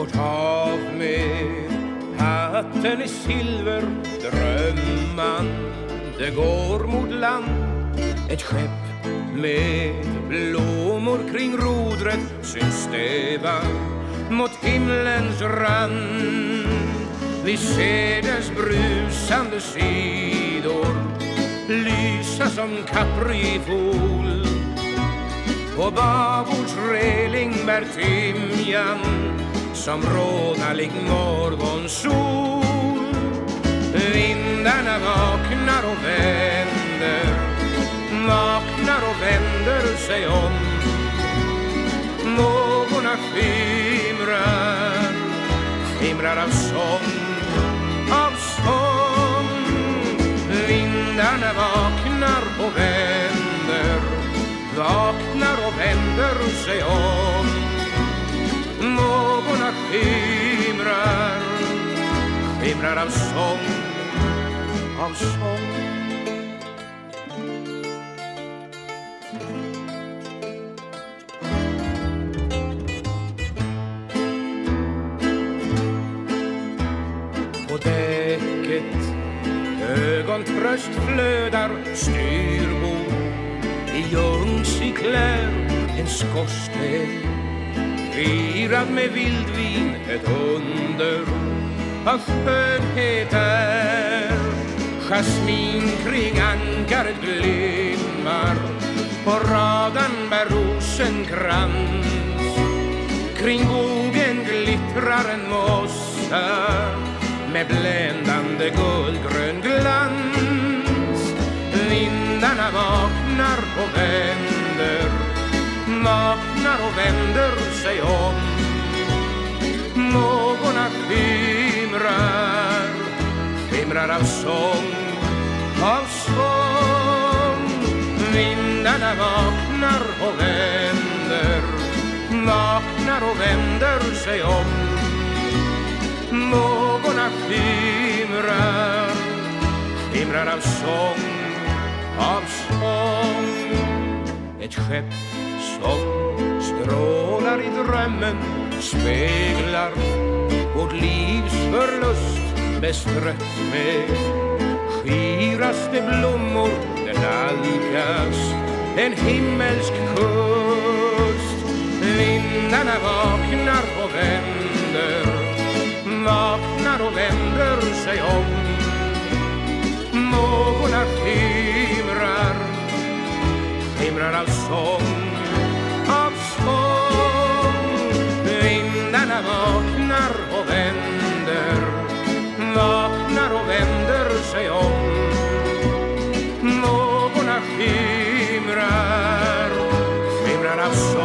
Vårt hav med hatten i silver, drömmande går mot land. Ett skepp med blommor kring rodret syns stäva mot himlens rand. Vi ser dess brusande sidor lysa som kaprifol. På babords reling bär timjan som rånalig morgonsol. Vindarna vaknar och vänder, vaknar och vänder sig om. Vågorna skimrar, skimrar av sång, av sång. Vindarna vaknar och vänder, vaknar och vänder sig om. Vågorna skimrar, skimrar av sång, av sång. På däcket ögontröst flödar styrbord i ljungskikläder en skorsten firad med vildvin ett under av skönhet är. Jasmin kring ankaret glimmar på radan bär rosenkrans Kring bogen glittrar en mossa med bländande guldgrön glans. Vindarna vaknar och vänder, vaknar och vänder sig om. Mågorna skimrar, skimrar av sång, av sång. Vindarna vaknar och vänder, vaknar och vänder sig om. Mågorna skimrar, skimrar av sång, av sång. Ett skepp som strålar i drömmen speglar vårt livs förlust bestrött med skiraste blommor det nalkas en himmelsk kust. Vindarna vaknar och vänder vaknar och vänder sig om. Mågorna skimrar, skimrar av sång, Mågorna